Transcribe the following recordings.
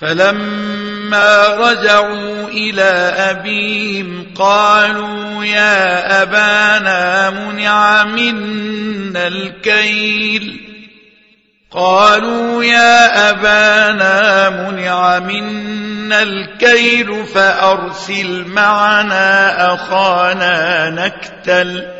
فلما رجعوا إلى أبيهم قالوا يا أبانا منع منا الكيل. قالوا يا أبانا منع منا الكيل فأرسل معنا أخانا نكتل.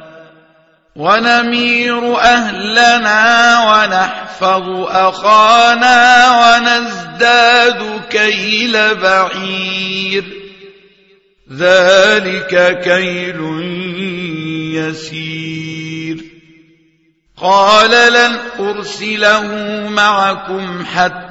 ونمير أهلنا ونحفظ أخانا ونزداد كيل بعير. ذلك كيل يسير. قال لن أرسله معكم حتى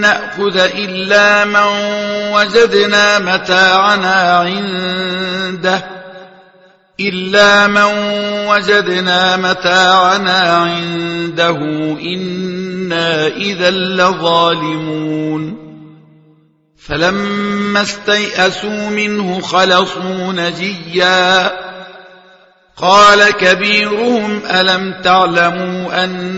نأخذ إلا من وجدنا متاعنا عنده إلا من وجدنا متاعنا عنده إنا إذا لظالمون. فلما استيئسوا منه خلصوا نجيا. قال كبيرهم ألم تعلموا أن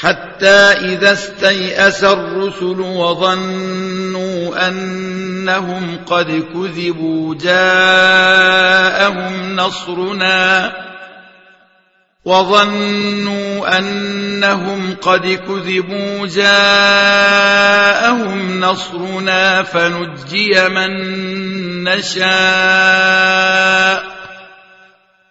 حتى إذا استيأس الرسل وظنوا أنهم قد كذبوا جاءهم نصرنا وظنوا أنهم قد كذبوا جاءهم نصرنا فنجي من نشاء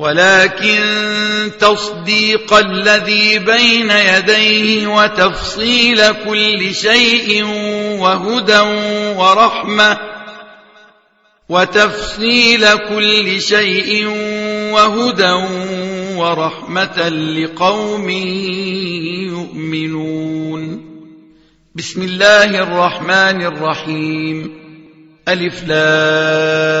ولكن تصديق الذي بين يديه وتفصيل كل شيء وهدى ورحمة وتفصيل كل شيء وهدى ورحمة لقوم يؤمنون. بسم الله الرحمن الرحيم. ألف لام.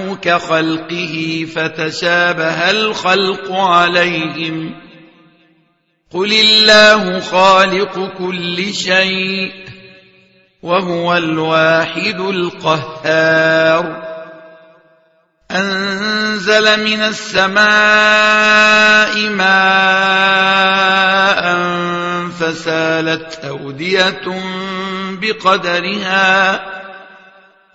كخلقه فتشابه الخلق عليهم. قل الله خالق كل شيء وهو الواحد القهار. أنزل من السماء ماء فسالت أودية بقدرها.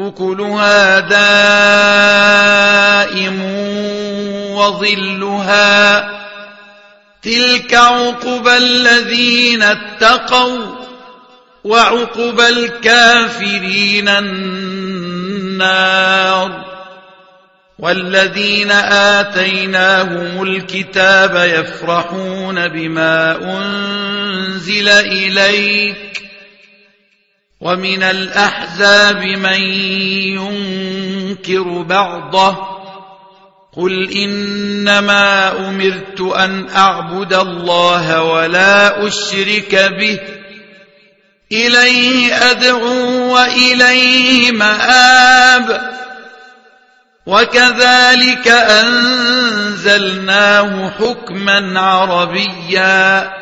أكلها دائم وظلها تلك عقبى الذين اتقوا وعقبى الكافرين النار والذين آتيناهم الكتاب يفرحون بما أنزل إليك ومن الأحزاب من ينكر بعضه قل إنما أمرت أن أعبد الله ولا أشرك به إليه أدعو وإليه مآب وكذلك أنزلناه حكما عربيا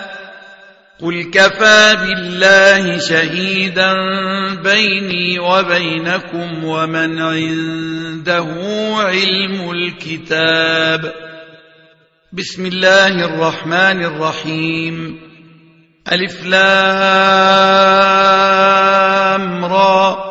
قل كفى بالله شهيدا بيني وبينكم ومن عنده علم الكتاب. بسم الله الرحمن الرحيم. ألف لام را.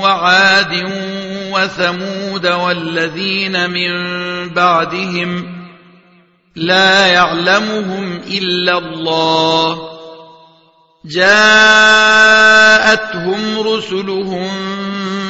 وعاد وثمود والذين من بعدهم لا يعلمهم إلا الله جاءتهم رسلهم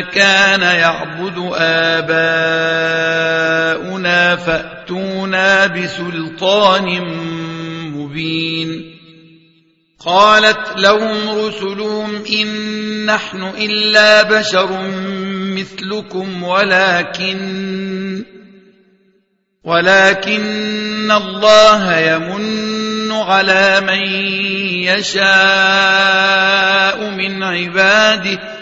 كان يعبد آباؤنا فأتونا بسلطان مبين قالت لهم رسلهم إن نحن إلا بشر مثلكم ولكن ولكن الله يمن على من يشاء من عباده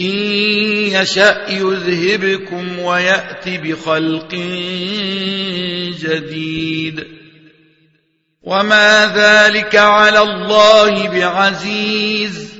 إن يشأ يذهبكم ويأت بخلق جديد. وما ذلك على الله بعزيز.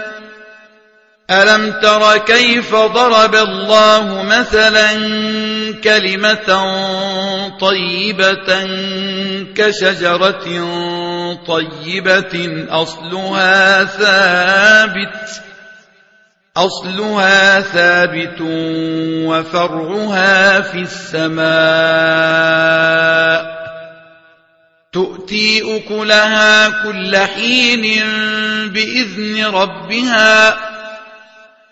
ألم تر كيف ضرب الله مثلا كلمة طيبة كشجرة طيبة أصلها ثابت أصلها ثابت وفرعها في السماء تؤتي أكلها كل حين بإذن ربها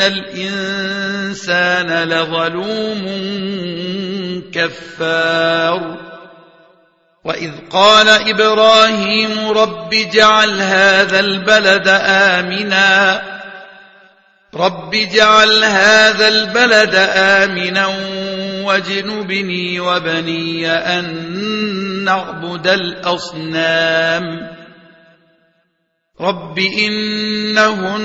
الإنسان لظلوم كفار. وإذ قال إبراهيم رب اجعل هذا البلد آمنا. رب اجعل هذا البلد آمنا واجنبني وبني أن نعبد الأصنام. رب إنهن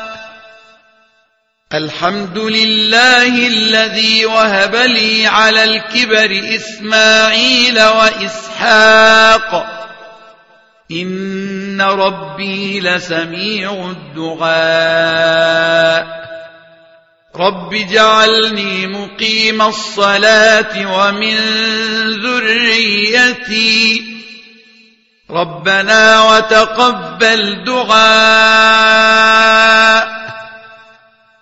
الحمد لله الذي وهب لي على الكبر إسماعيل وإسحاق. إن ربي لسميع الدعاء. رب اجعلني مقيم الصلاة ومن ذريتي. ربنا وتقبل دعاء.